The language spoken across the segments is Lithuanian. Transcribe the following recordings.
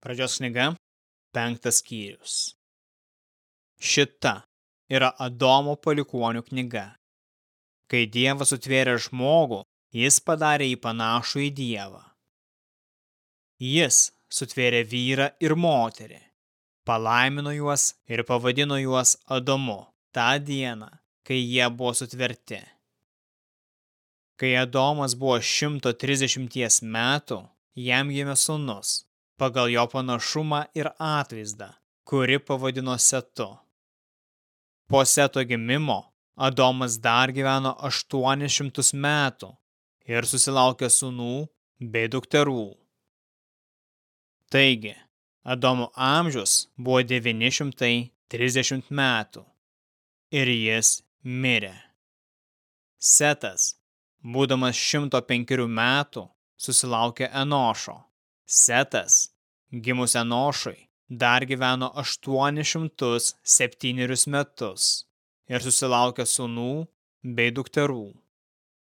Pradžios knyga, penktas skyrius. Šita yra Adomo palikonių knyga. Kai Dievas sutvėrė žmogų, jis padarė jį panašų į Dievą. Jis sutvėrė vyrą ir moterį, palaimino juos ir pavadino juos Adomu tą dieną, kai jie buvo sutverti. Kai Adomas buvo 130 metų, jam gimė sūnus, pagal jo panašumą ir atvaizdą, kuri pavadino Setu. Po Seto gimimo Adomas dar gyveno 800 metų ir susilaukė sūnų bei dukterų. Taigi, Adomo amžius buvo 930 metų ir jis mirė. Setas, būdamas 105 metų, susilaukė Enošo Setas, gimus Enošui, dar gyveno 807 metus ir susilaukė sūnų bei dukterų.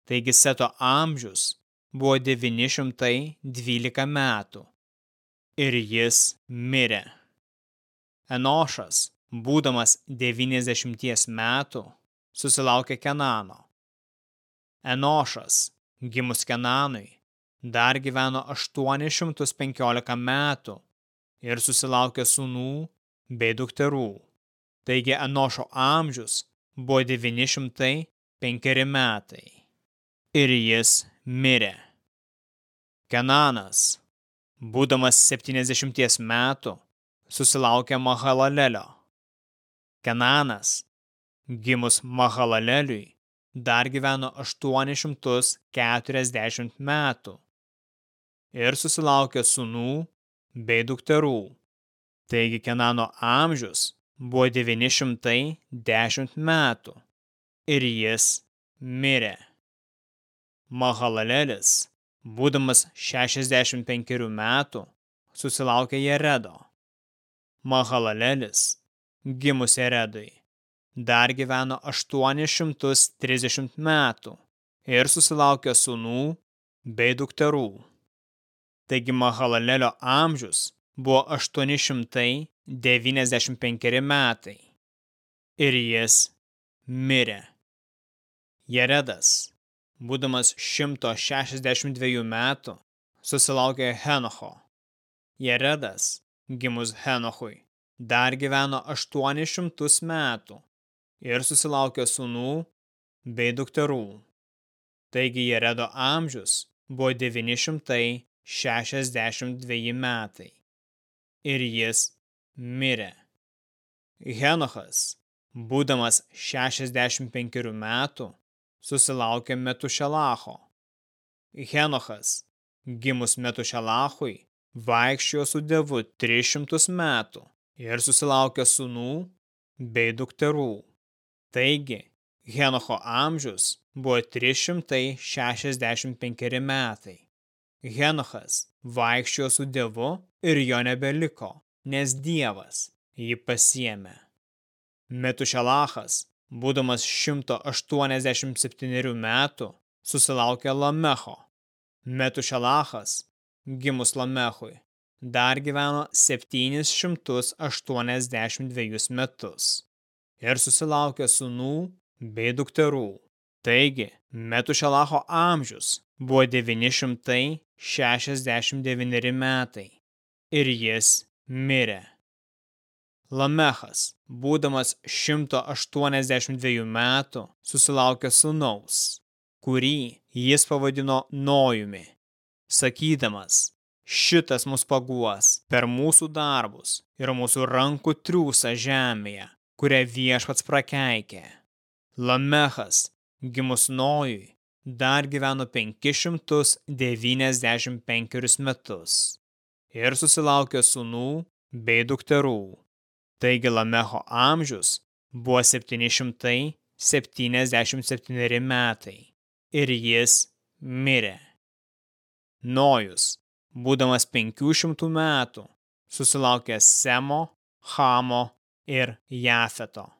Taigi Seto amžius buvo 912 metų ir jis mirė. Enošas, būdamas 90 metų, susilaukė Kenano. Enošas, gimus Kenanui, dar gyveno 815 metų ir susilaukė sūnų bei dukterų. Taigi Enošo amžius buvo 905 metai. Ir jis mirė. Kenanas, būdamas 70 metų, susilaukė Mahalalelio. Kenanas, gimus Mahalaleliui, dar gyveno 840 metų ir susilaukė sūnų bei dukterų. Taigi Kenano amžius buvo 910 metų ir jis mirė. Mahalalelis, būdamas 65 metų, susilaukė Jeredo. Mahalalelis, gimus Jeredui, dar gyveno 830 metų ir susilaukė sūnų bei dukterų. Taigi Mahalalelio amžius buvo 895 metai ir jis mirė. Jeredas, būdamas 162 metų, susilaukė Henocho. Jeredas, gimus Henochui, dar gyveno 800 metų ir susilaukė sūnų bei dukterų. Taigi Jeredo amžius buvo 900 62 metai. Ir jis mirė. Henochas, būdamas 65 metų, susilaukė Metušelacho. Henochas, gimus Metušelachui, vaikščiojo su Dievu 300 metų ir susilaukė sūnų bei dukterų. Taigi, Henocho amžius buvo 365 metai. Henochas vaikščiojo su Dievu ir jo nebeliko, nes Dievas jį pasiėmė. Metušelachas, būdamas 187 metų, susilaukė Lamecho. Metušelachas, gimus Lamechui, dar gyveno 782 metus ir susilaukė sūnų bei dukterų. Taigi, Metušelacho amžius buvo 969 metai ir jis mirė. Lamechas, būdamas 182 metų, susilaukė sūnaus, kurį jis pavadino Nojumi, sakydamas, šitas mus paguos per mūsų darbus ir mūsų rankų triūsą žemėje, kurią viešpats prakeikė. Lamechas gimus Nojui, dar gyveno 595 metus ir susilaukė sūnų bei dukterų. Taigi Lamecho amžius buvo 777 metai ir jis mirė. Nojus, būdamas 500 metų, susilaukė Semo, Hamo ir Jafeto.